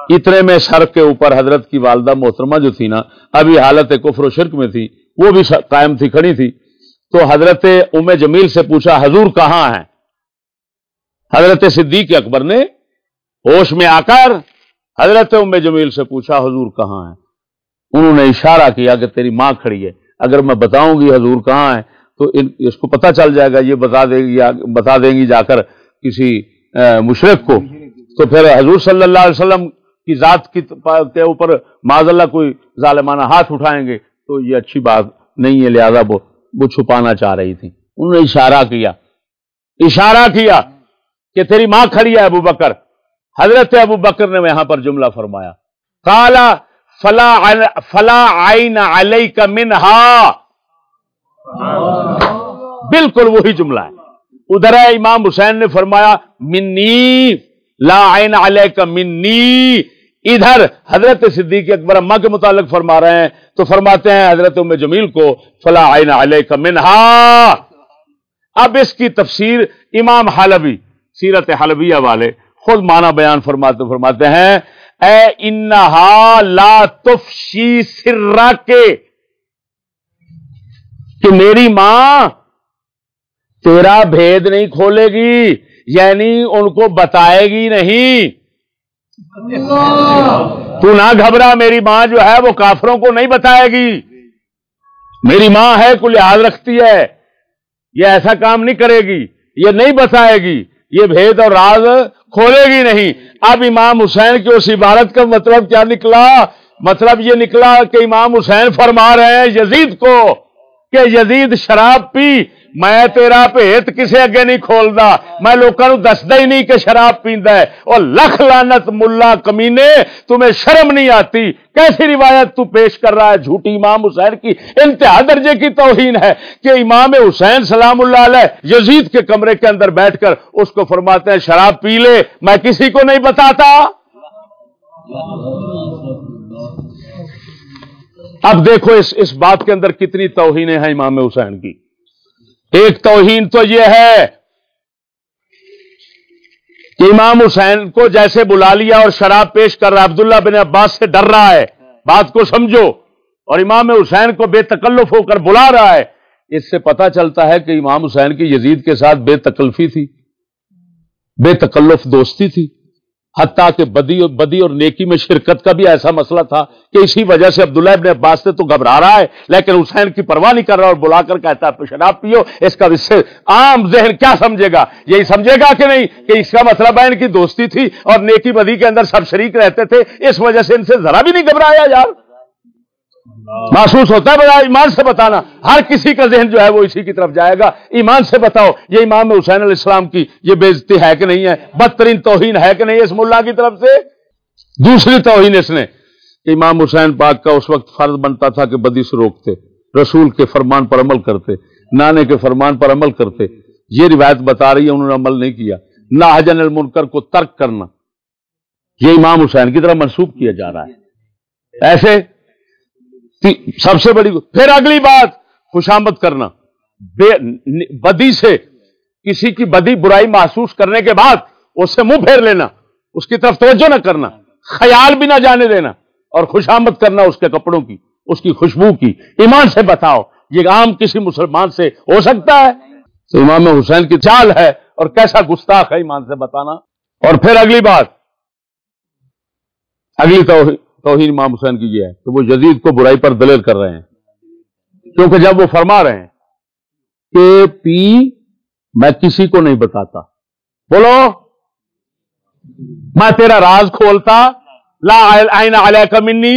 اتنے میں سر کے اوپر حضرت کی والدہ محترمہ جو تھی نا، ابھی حالت کفر و شرک میں تھی، وہ بھی قائم تھی، کھڑی تھی۔ تو حضرت ام جمیل سے پوچھا، حضور کہاں ہیں؟ حضرت صدیق اکبر نے ہوش میں آ کر حضرت ام جمیل سے پوچھا، حضور کہاں ہیں؟ انہوں نے اشارہ کیا کہ تیری ماں کھڑی ہے۔ اگر میں بتاؤں گی حضور کہاں ہے، تو اس کو پتہ چل جائے گا، یہ بتا دے گی بتا دیں گی جا کر کسی مشرق کو۔ تو پھر حضور صلی اللہ علیہ وسلم کی ذات کی کے اوپر معذ اللہ کوئی ظالمانہ ہاتھ اٹھائیں گے، تو یہ اچھی بات نہیں ہے، لہذا وہ وہ چھپانا چاہ رہی تھی انہوں نے اشارہ کیا۔ اشارہ کیا کہ تیری ماں کھڑی ہے ابو بکر۔ حضرت ابو بکر نے یہاں پر جملہ فرمایا۔ کالا فلا فلا آئین علیہ کا منہا. بالکل وہی جملہ ہے. ادھر ہے امام حسین نے فرمایا، منی، لا عین علیہ کا منی. ادھر حضرت صدیق اکبر اما کے متعلق فرما رہے ہیں، تو فرماتے ہیں حضرت ام جمیل کو، فلا عین علیہ کا منہا. اب اس کی تفسیر امام حلبی، سیرت حلبیہ والے، خود معنی بیان فرماتے فرماتے ہیں اے انہا لا تفشی سرا کے۔ کہ میری ماں تیرا بھید نہیں کھولے گی یعنی ان کو بتائے گی نہیں۔ تو نہ گھبرا، میری ماں جو ہے وہ کافروں کو نہیں بتائے گی۔ میری ماں ہے کو لحاظ رکھتی ہے۔ یہ ایسا کام نہیں کرے گی، یہ نہیں بتائے گی۔ یہ بھید اور راز کھولے گی نہیں۔ اب امام حسین کی اس عبارت کا مطلب کیا نکلا؟ مطلب یہ نکلا کہ امام حسین فرما رہے ہیں یزید کو کہ یزید شراب پی۔ میں تیرا بھیت کسے اگے نہیں کھولتا۔ میں لوگوں دستا ہی نہیں کہ شراب پیندا ہے۔ اور لکھ لانت ملا کمینے، تمہیں شرم نہیں آتی۔ کیسی روایت تو پیش کر رہا ہے جھوٹی امام حسین کی؟ انتہا درجے کی توہین ہے کہ امام حسین سلام اللہ علیہ یزید کے کمرے کے اندر بیٹھ کر اس کو فرماتے ہیں، شراب پی لے۔ میں کسی کو نہیں بتاتا۔ اب دیکھو اس اس بات کے اندر کتنی توہینیں ہیں امام حسین کی۔ ایک توہین تو یہ ہے کہ امام حسین کو جیسے بلا لیا اور شراب پیش کر رہا عبداللہ بن عباس سے ڈر رہا ہے۔ بات کو سمجھو۔ اور امام حسین کو بے تکلف ہو کر بلا رہا ہے۔ اس سے پتا چلتا ہے کہ امام حسین کی یزید کے ساتھ بے تکلفی تھی۔ بے تکلف دوستی تھی۔ حتیٰ کہ بدی اور بدی اور نیکی میں شرکت کا بھی ایسا مسئلہ تھا کہ اسی وجہ سے عبداللہ ابن عباس سے تو گھبرا رہا ہے، لیکن حسین کی پرواہ نہیں کر رہا اور بلا کر کہتا ہے شراب پیو، اس کا اس سے عام ذہن کیا سمجھے گا؟ یہی سمجھے گا کہ نہیں؟ کہ اس کا مطلب مسئلہ ان کی دوستی تھی اور نیکی بدی کے اندر سب شریک رہتے تھے، اس وجہ سے ان سے ذرا بھی نہیں گھبرایا یار۔ محسوس ہوتا ہے، بڑا ایمان سے بتانا۔ ہر کسی کا ذہن جو ہے وہ اسی کی طرف جائے گا۔ ایمان سے بتاؤ، یہ امام حسین علیہ السلام کی یہ بےزتی ہے کہ نہیں ہے؟ بدترین توہین ہے کہ نہیں اس ملا کی طرف سے؟ دوسری توہین اس نے۔ امام حسین پاک کا اس وقت فرض بنتا تھا کہ بدی سے روکتے، رسول کے فرمان پر عمل کرتے، نانے کے فرمان پر عمل کرتے۔ یہ روایت بتا رہی ہے، انہوں نے عمل نہیں کیا۔ ناجن المنکر کو ترک کرنا۔ یہ امام حسین کی طرح منسوخ کیا جا رہا ہے۔ ایسے سب سے بڑی پھر اگلی بات خوشامد کرنا۔ بے، بدی سے کسی کی بدی برائی محسوس کرنے کے بعد اس سے منہ پھیر لینا، اس کی طرف توجہ نہ کرنا، خیال بھی نہ جانے دینا اور خوشامد کرنا اس کے کپڑوں کی، اس کی خوشبو کی۔ ایمان سے بتاؤ، یہ عام کسی مسلمان سے ہو سکتا ہے؟ تو امام حسین کی چال ہے اور کیسا گستاخ ہے ایمان سے بتانا۔ اور پھر اگلی بات۔ اگلی تو توہین امام حسین کی یہ ہے کہ وہ جدید کو برائی پر دلیل کر رہے ہیں۔ کیونکہ جب وہ فرما رہے ہیں کہ پی میں کسی کو نہیں بتاتا، بولو، میں تیرا راز کھولتا، لا آئین علیہ کمنی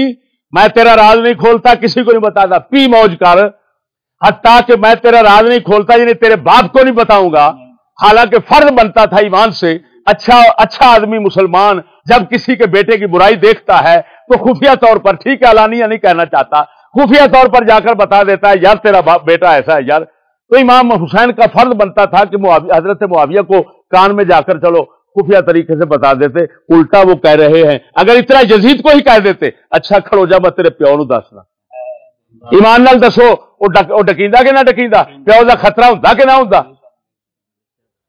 میں تیرا راز نہیں کھولتا، کسی کو نہیں بتاتا۔ پی موج کر، حتیٰ کہ میں تیرا راز نہیں کھولتا یعنی تیرے باپ کو نہیں بتاؤں گا۔ حالانکہ فرض بنتا تھا ایمان سے اچھا اچھا آدمی مسلمان جب کسی کے بیٹے کی برائی دیکھتا ہے تو خفیہ طور پر، ٹھیک ہے، علانیہ نہیں کہنا چاہتا، خفیہ طور پر جا کر بتا دیتا ہے، یار تیرا بیٹا ایسا ہے، یار۔ تو امام حسین کا فرض بنتا تھا کہ حضرت معاویہ کو کان میں جا کر چلو، خفیہ طریقے سے بتا دیتے، الٹا وہ کہہ رہے ہیں۔ اگر اتنا جزید کو ہی کہہ دیتے اچھا کھڑو جا، میں تیرے پیو نو دسنا ایمان نال دسو، وہ ڈکیندا کہ نہ ڈکیندا؟ پیو کا خطرہ ہوں کہ نہ ہوں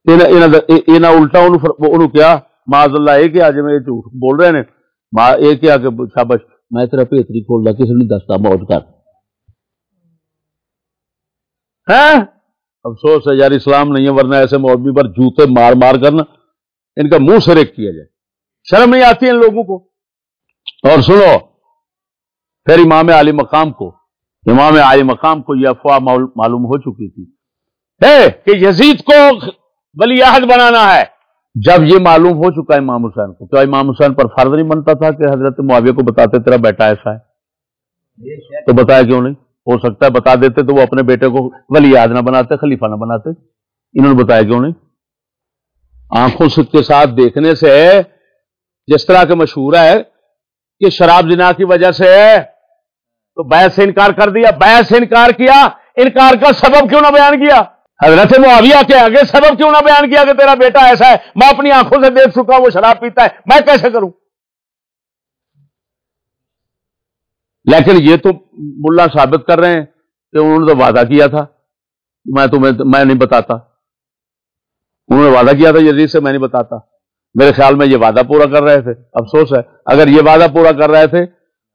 الٹا کیا معذ اللہ یہ کہ اج میں جھوٹ بول رہے ہیں یہ کیا کہ شابش میں تیرا پیتری کھولتا کسی نے دستا موت کر افسوس ہے یار اسلام نہیں ہے ورنہ ایسے مولوی پر جوتے مار مار کرنا ان کا منہ سے ریک کیا جائے شرم نہیں آتی ان لوگوں کو اور سنو پھر امام علی مقام کو امام علی مقام کو یہ افواہ معلوم ہو چکی تھی اے کہ یزید کو ولی عہد بنانا ہے۔ جب یہ معلوم ہو چکا ہے امام حسین کو کیا امام حسین پر فرض نہیں بنتا تھا کہ حضرت معاویہ کو بتاتے تیرا بیٹا ایسا ہے۔ تو بتایا کیوں نہیں؟ ہو سکتا ہے بتا دیتے تو وہ اپنے بیٹے کو ولی یاد نہ بناتے، خلیفہ نہ بناتے۔ انہوں نے بتایا کیوں نہیں؟ آنکھوں کے ساتھ دیکھنے سے، جس طرح کے مشہور ہے کہ شراب جنا کی وجہ سے تو بیس سے انکار کر دیا بیس سے انکار کیا، انکار کا سبب کیوں نہ بیان کیا؟ حضرت معاویہ کے آگے سبب کیوں نہ بیان کیا کہ تیرا بیٹا ایسا ہے؟ میں اپنی آنکھوں سے دیکھ چکا وہ شراب پیتا ہے۔ میں کیسے کروں؟ لیکن یہ تو ملا ثابت کر رہے ہیں کہ انہوں نے تو وعدہ کیا تھا میں تمہیں، میں نہیں بتاتا۔ انہوں نے وعدہ کیا تھا، یہ سے میں نہیں بتاتا۔ میرے خیال میں یہ وعدہ پورا کر رہے تھے۔ افسوس ہے۔ اگر یہ وعدہ پورا کر رہے تھے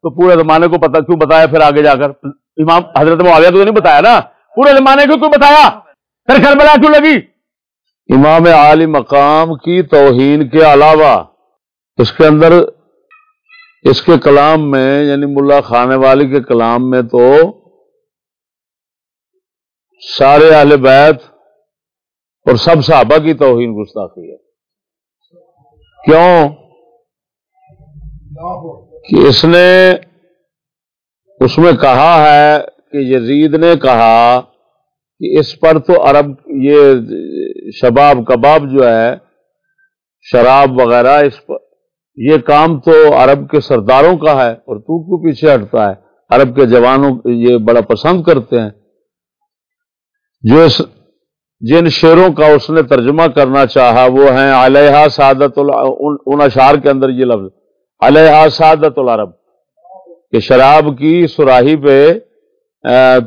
تو پورے زمانے کو پتا کیوں بتایا پھر آگے جا کر؟ امام حضرت معاویہ کو نہیں بتایا نا؟ پورے زمانے کو کیوں بتایا؟ پھر کربلا کیوں لگی؟ امام عالی مقام کی توہین کے علاوہ اس کے اندر اس کے کلام میں یعنی ملا خانے والی کے کلام میں تو سارے اہل بیت اور سب صحابہ کی توہین گستاخی ہے۔ کیوں؟ کہ اس نے اس میں کہا ہے کہ یزید نے کہا کہ اس پر تو عرب یہ شباب کباب جو ہے، شراب وغیرہ، اس پر یہ کام تو عرب کے سرداروں کا ہے اور تو کیوں پیچھے ہٹتا ہے۔ عرب کے جوانوں یہ بڑا پسند کرتے ہیں۔ جو اس، جن شعروں کا اس نے ترجمہ کرنا چاہا، وہ ہیں علیہ سعادت ان اشعار کے اندر یہ لفظ علیہ سعادت العرب، کہ شراب کی سراہی پہ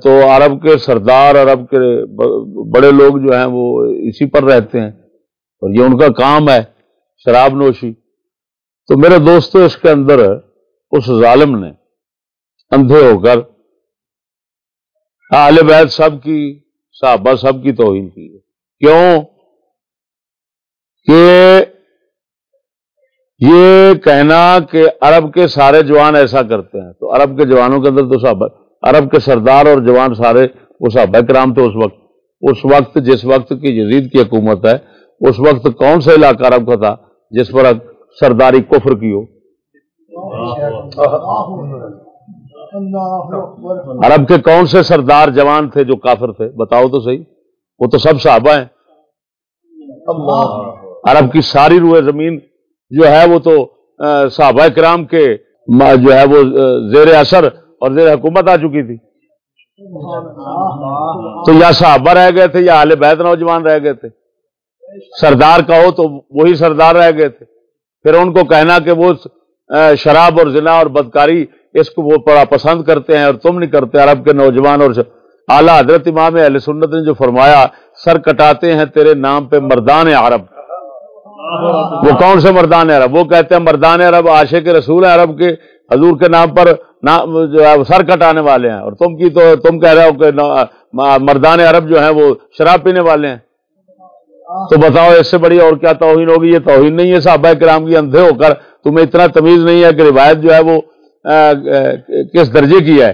تو عرب کے سردار، عرب کے بڑے لوگ جو ہیں وہ اسی پر رہتے ہیں اور یہ ان کا کام ہے شراب نوشی۔ تو میرے دوستو، اس کے اندر اس ظالم نے اندھے ہو کر اہل بیت سب کی، صحابہ سب کی توہین کی۔ ہے کیوں؟ کہ یہ کہنا کہ عرب کے سارے جوان ایسا کرتے ہیں۔ تو عرب کے جوانوں کے اندر تو صحابہ عرب کے سردار اور جوان سارے وہ صحابہ کرام تھے اس وقت اس وقت جس وقت کی یزید کی حکومت ہے، اس وقت کون سا علاقہ عرب کا تھا جس پر سرداری کفر کی ہو؟ عرب کے کون سے سردار جوان تھے جو کافر تھے؟ بتاؤ تو صحیح۔ وہ تو سب صحابہ ہیں۔ عرب کی ساری روئے زمین جو ہے وہ تو صحابہ کرام کے جو ہے وہ زیر اثر اور زیر حکومت آ چکی تھی۔ تو یا صحابہ رہ گئے تھے یا اہل بیت نوجوان رہ گئے تھے۔ سردار کہو تو وہی سردار رہ گئے تھے۔ پھر ان کو کہنا کہ وہ شراب اور زنا اور بدکاری، اس کو وہ بڑا پسند کرتے ہیں اور تم نہیں کرتے، عرب کے نوجوان اور اعلیٰ حضرت امام علیہ سنت نے جو فرمایا، سر کٹاتے ہیں تیرے نام پہ مردان عرب۔ وہ کون سے مردان عرب وہ کہتے ہیں مردان عرب آشے کے رسول ہیں عرب کے، حضور کے نام پر جو ہے سر کٹانے والے ہیں۔ اور تم کی تو تم کہہ رہے ہو کہ مردان عرب جو ہیں وہ شراب پینے والے ہیں۔ تو بتاؤ اس سے بڑی اور کیا توہین ہوگی؟ یہ توہین نہیں ہے، صحابہ کرام کی اندھے ہو کر تمہیں اتنا تمیز نہیں ہے کہ روایت جو ہے وہ کس درجے کی ہے؟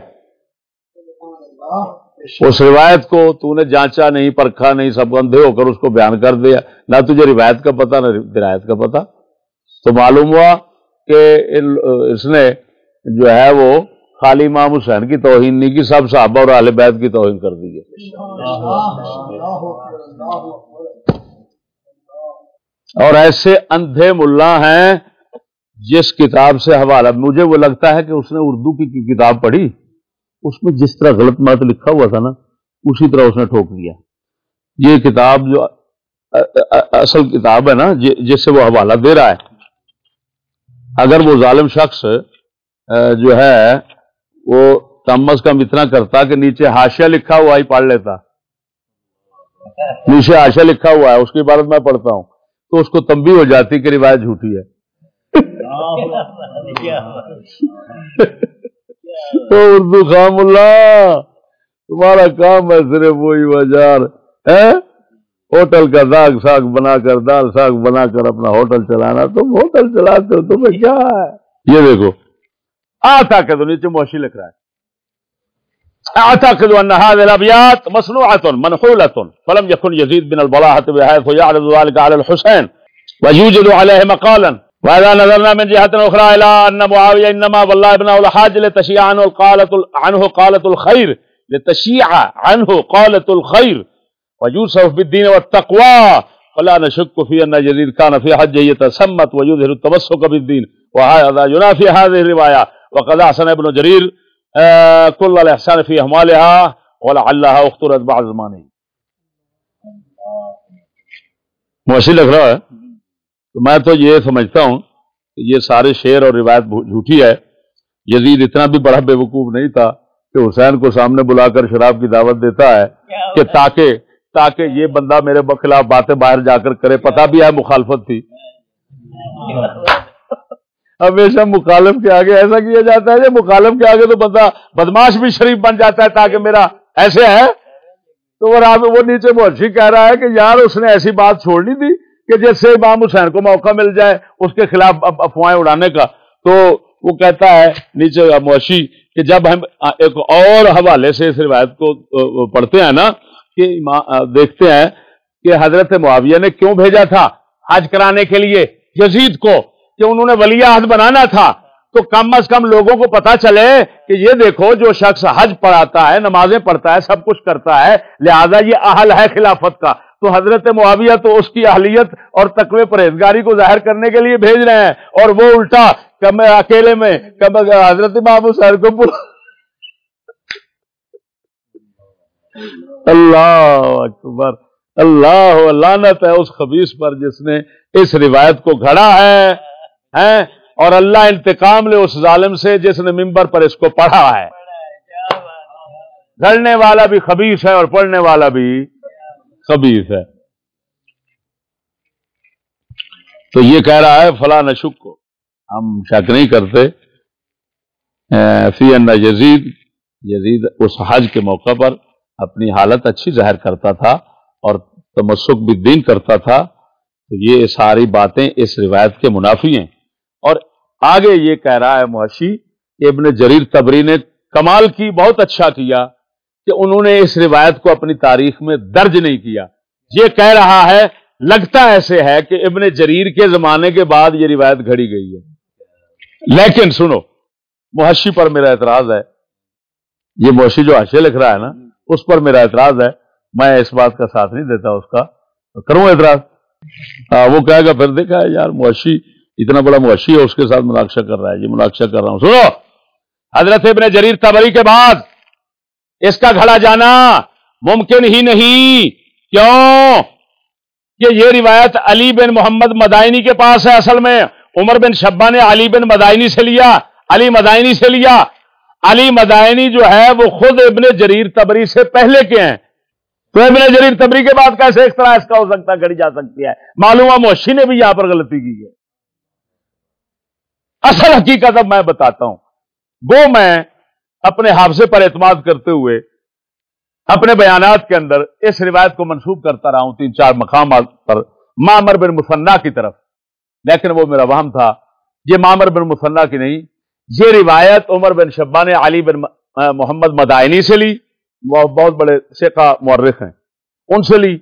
اس روایت کو تو نے جانچا نہیں، پرکھا نہیں، سب اندھے ہو کر اس کو بیان کر دیا۔ نہ تجھے روایت کا پتا نہ درایت کا پتا تو معلوم ہوا کہ اس نے جو ہے وہ خالی امام حسین کی توہین نہیں کی، سب صحابہ اور اہل بیت کی توہین کر دی ہے۔ اور ایسے اندھے ملا ہیں جس کتاب سے حوالہ، مجھے وہ لگتا ہے کہ اس نے اردو کی کتاب پڑھی۔ اس میں جس طرح غلط مت لکھا ہوا تھا نا، اسی طرح اس نے ٹھوک دیا۔ یہ کتاب جو اصل کتاب ہے نا جی، جس سے وہ حوالہ دے رہا ہے۔ اگر وہ ظالم شخص جو ہے، وہ کم از کم اتنا کرتا کہ نیچے ہاشیا لکھا ہوا ہی پڑھ لیتا۔ نیچے ہاشیا لکھا ہوا ہے، اس کی عبارت میں پڑھتا ہوں۔ تو اس کو تمبی ہو جاتی کہ روایت جھوٹی ہے۔ تو اردو خام اللہ، تمہارا کام ہے صرف وہی بازار، ہے؟ ہوٹل کا داغ ساگ بنا کر، دال ساگ بنا کر اپنا ہوٹل چلانا، تم ہوٹل چلاتے ہو، تمہیں کیا ہے؟ یہ دیکھو، آتا کہ تو نیچے موشی لکھ رہا ہے۔ اعتقد ان هذه الابيات مصنوعه منحوله فلم يكن يزيد بن البلاحه بحيث يعرض ذلك على الحسين، ويوجد عليه مقالا. وإذا نظرنا من جهة أخرى إلى أن معاوية إنما والله ابن الحاج لتشيع عنه قالة عنه قالة الخير لتشيع عنه قالة الخير. ويوسف بالدين والتقوى فلا نشك في أن جديد كان في حجه يتسمت ويظهر التمسك بالدين. وهذا ينافي هذه الرواية. وقد أحسن ابن جرير آه كل الإحسان في أهمالها ولعلها اخترت بعض زمانه. موسیقی لکھ رہا تو میں تو یہ سمجھتا ہوں کہ یہ سارے شعر اور روایت جھوٹی ہے۔ یزید اتنا بھی بڑا بے وقوف نہیں تھا کہ حسین کو سامنے بلا کر شراب کی دعوت دیتا ہے کہ تاکہ تاکہ یہ بندہ میرے خلاف باتیں باہر جا کر کرے۔ پتا بھی ہے مخالفت تھی۔ ہمیشہ مخالف کے آگے ایسا کیا جاتا ہے مخالف کے آگے تو بندہ بدماش بھی شریف بن جاتا ہے تاکہ میرا ایسے ہے۔ تو وہ نیچے موشی کہہ رہا ہے کہ یار اس نے ایسی بات چھوڑنی تھی کہ جیسے امام حسین کو موقع مل جائے اس کے خلاف افواہیں اڑانے کا، تو وہ کہتا ہے نیچے موشی کہ جب ہم ایک اور حوالے سے اس روایت کو پڑھتے ہیں نا، کہ دیکھتے ہیں کہ حضرت معاویہ نے کیوں بھیجا تھا حج کرانے کے لیے یزید کو، کہ انہوں نے ولی عہد بنانا تھا۔ تو کم از کم لوگوں کو پتا چلے کہ یہ دیکھو، جو شخص حج پڑھاتا ہے، نمازیں پڑھتا ہے، سب کچھ کرتا ہے، لہذا یہ اہل ہے خلافت کا۔ تو حضرت معاویہ تو اس کی اہلیت اور تقوی پرہیزگاری کو ظاہر کرنے کے لیے بھیج رہے ہیں اور وہ الٹا کم اکیلے میں کم حضرت بابو سر کو پورا اللہ اکبر۔ اللہ لانت ہے اس خبیص پر جس نے اس روایت کو گھڑا ہے اور اللہ انتقام لے اس ظالم سے جس نے ممبر پر اس کو پڑھا ہے۔ گھڑنے والا بھی خبیص ہے اور پڑھنے والا بھی خبیص ہے۔ تو یہ کہہ رہا ہے فلاں نشک کو۔ ہم شک نہیں کرتے۔ فی ان یزید یزید اس حج کے موقع پر اپنی حالت اچھی ظاہر کرتا تھا اور تمسک بھی دین کرتا تھا۔ تو یہ ساری باتیں اس روایت کے منافی ہیں۔ اور آگے یہ کہہ رہا ہے معاشی کہ ابن جریر تبری نے کمال کی، بہت اچھا کیا۔ کہ انہوں نے اس روایت کو اپنی تاریخ میں درج نہیں کیا۔ یہ کہہ رہا ہے، لگتا ایسے ہے کہ ابن جریر کے زمانے کے بعد یہ روایت گھڑی گئی ہے۔ لیکن سنو، محشی پر میرا اعتراض ہے۔ یہ محشی جو حاشے لکھ رہا ہے نا، اس پر میرا اعتراض ہے۔ میں اس بات کا ساتھ نہیں دیتا، اس کا کروں اعتراض۔ ہاں وہ کہے گا، پھر دیکھا ہے یار معاشی اتنا بڑا معاشی ہے، اس کے ساتھ مناقشہ کر رہا ہے۔ یہ مناقشہ کر رہا ہوں۔ سنو، حضرت ابن جریر تبری کے بعد اس کا گھڑا جانا ممکن ہی نہیں۔ کیوں؟ کہ یہ روایت علی بن محمد مدائنی کے پاس ہے اصل میں۔ عمر بن شبا نے علی بن مدائنی سے لیا، علی مدائنی سے لیا۔ علی مدائنی جو ہے وہ خود ابن جریر تبری سے پہلے کے ہیں۔ تو ابن جریر تبری کے بعد کیسے اس طرح اس کا ہو سکتا گڑی جا سکتی ہے؟ معلوم ہے موشی نے بھی یہاں پر غلطی کی ہے۔ اصل حقیقت اب میں بتاتا ہوں۔ وہ میں اپنے حافظے پر اعتماد کرتے ہوئے اپنے بیانات کے اندر اس روایت کو منسوخ کرتا رہا ہوں، تین چار مقامات پر۔ مامر بن مسنا کی طرف۔ لیکن وہ میرا وہم تھا۔ یہ مامر بن مسنا کی نہیں۔ یہ روایت عمر بن شبا نے علی بن محمد مدائنی سے لی۔ وہ بہت بڑے سیکا مورخ ہیں۔ ان سے لی۔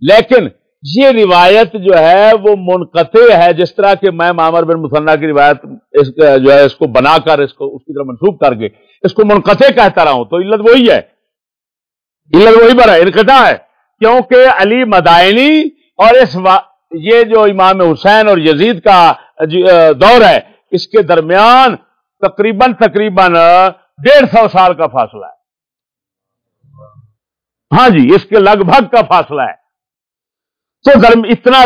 لیکن یہ روایت جو ہے، وہ منقطع ہے۔ جس طرح کہ میں مامر بن مسنا کی روایت اس، جو ہے، اس کو بنا کر، اس کو، اس کی طرح منسوخ کر کے اس کو منقطع کہتا رہا ہوں، تو علت وہی ہے۔ علت وہی پر ہے، انقطاع ہے۔ کیونکہ علی مدائنی اور اس یہ جو امام حسین اور یزید کا جی، دور ہے، اس کے درمیان تقریباً تقریباً ڈیڑھ سو سال کا فاصلہ ہے۔ ہاں جی اس کے لگ بھگ کا فاصلہ ہے۔ تو درم، اتنا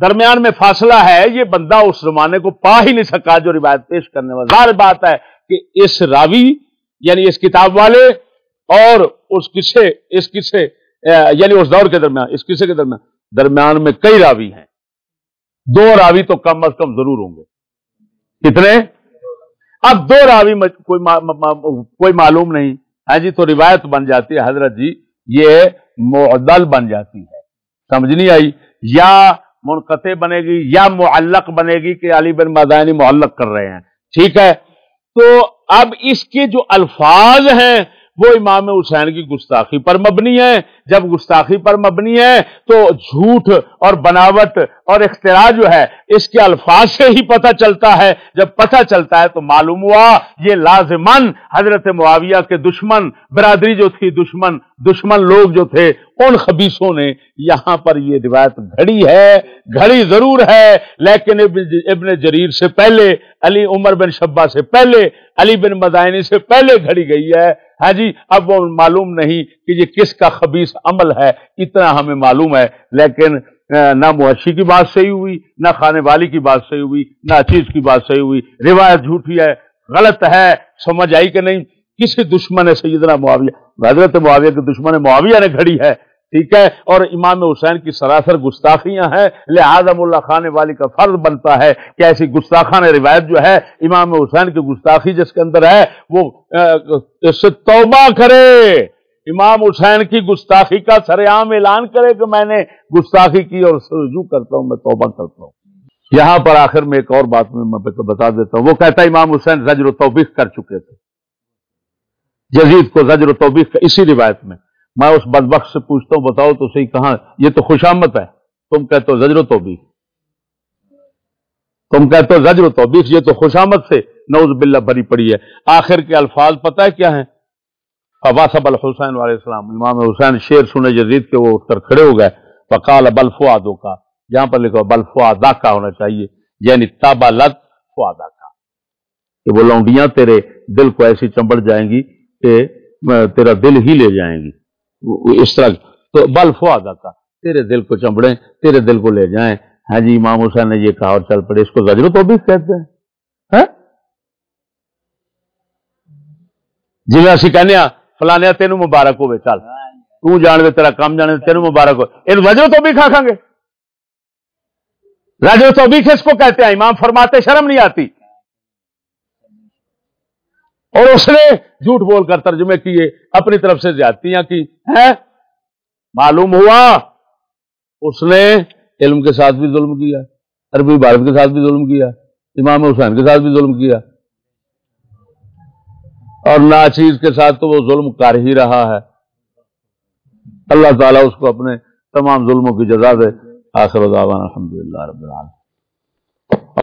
درمیان میں فاصلہ ہے، یہ بندہ اس زمانے کو پا ہی نہیں سکا جو روایت پیش کرنے والا۔ ظاہر بات ہے کہ اس راوی یعنی اس کتاب والے اور اس قصے اس قصے یعنی اس دور کے درمیان، اس قصے کے درمیان درمیان میں کئی راوی ہیں۔ دو راوی تو کم از کم ضرور ہوں گے۔ کتنے؟ اب دو راوی کوئی کوئی معلوم نہیں۔ ہاں جی تو روایت بن جاتی ہے، حضرت جی یہ معدل بن جاتی ہے۔ سمجھ نہیں آئی؟ یا منقطع بنے گی، یا معلق بنے گی کہ علی بن مدانی معلق کر رہے ہیں۔ ٹھیک ہے تو اب اس کے جو الفاظ ہیں، وہ امام حسین کی گستاخی پر مبنی ہے جب گستاخی پر مبنی ہے تو جھوٹ اور بناوٹ اور اختراع جو ہے، اس کے الفاظ سے ہی پتہ چلتا ہے۔ جب پتہ چلتا ہے تو معلوم ہوا، یہ لازمن حضرت معاویہ کے دشمن، برادری جو تھی، دشمن دشمن لوگ جو تھے ان خبیصوں نے یہاں پر یہ روایت گھڑی ہے؟ گھڑی ضرور ہے، لیکن ابن جریر سے پہلے، علی عمر بن شبا سے پہلے، علی بن مدائنی سے پہلے گھڑی گئی ہے۔ ہاں جی اب وہ معلوم نہیں کہ یہ کس کا خبیص عمل ہے، اتنا ہمیں معلوم ہے، لیکن نہ معاشی کی بات صحیح ہوئی، نہ کھانے والی کی بات صحیح ہوئی، نہ چیز کی بات صحیح ہوئی۔ روایت جھوٹی ہے، غلط ہے، سمجھ آئی کہ نہیں؟ کسی دشمن ہے سیدنا معاویہ، حضرت معاویہ کے دشمن معاویہ نے گھڑی ہے، ٹھیک ہے؟ اور امام حسین کی سراسر گستاخیاں ہیں، لہٰذا اللہ خان والی کا فرض بنتا ہے کہ ایسی گستاخان روایت جو ہے، امام حسین کی گستاخی جس کے اندر ہے، وہ اس سے توبہ کرے۔ امام حسین کی گستاخی کا سر عام اعلان کرے کہ میں نے گستاخی کی اور رجوع کرتا ہوں، میں توبہ کرتا ہوں۔ یہاں پر آخر میں ایک اور بات میں بتا دیتا ہوں۔ وہ کہتا ہے امام حسین زجر و توبیخ کر چکے تھے۔ جزید کو زجر و توبیخ اسی روایت میں۔ میں اس بدبخ سے پوچھتا ہوں، بتاؤ تو صحیح کہاں یہ تو خوشامت ہے۔ تم کہتے ہو زجر و توبیخ۔ تم کہتے ہو زجر تو بیس یہ تو خوشامد سے نوز باللہ بری پڑی ہے۔ آخر کے الفاظ پتہ ہے کیا ہیں؟ فواسب الحسین علیہ السلام۔ امام حسین شیر سنے جزید کے، وہ اٹھ کر کھڑے ہو گئے۔ فقال بل فوادو کا جہاں پر لکھو بل فوادا کا ہونا چاہیے۔ یعنی تابا لت فوادا کا کہ وہ لونڈیاں تیرے دل کو ایسی چمبڑ جائیں گی تیرا دل ہی لے جائیں گی اس طرح تو بل فوادا کا تیرے دل کو چمبڑیں، تیرے دل کو لے جائیں۔ ہاں جی امام حسین نے یہ کہا اور چل پڑے۔ اس کو زجر تو بھی کہتے ہیں۔ ہاں؟ جی میں اسی کہنے فلانے تین مبارک ہوئے، چل۔ تو جان دے، تیرا کام جانے تین مبارک ہو یہ وجہ تو بھی کھا کھا گے۔ رجو تو بھی کس کو کہتے ہیں؟ امام فرماتے شرم نہیں آتی۔ اور اس نے جھوٹ بول کر ترجمے کیے، اپنی طرف سے زیادتیاں کی ہے معلوم ہوا، اس نے علم کے ساتھ بھی ظلم کیا، عربی بھارت کے ساتھ بھی ظلم کیا، امام حسین کے ساتھ بھی ظلم کیا، اور ناچیز کے ساتھ تو وہ ظلم کر ہی رہا ہے۔ اللہ تعالیٰ اس کو اپنے تمام ظلموں کی جزا دے۔ آخر الحمد للہ رب العالمین۔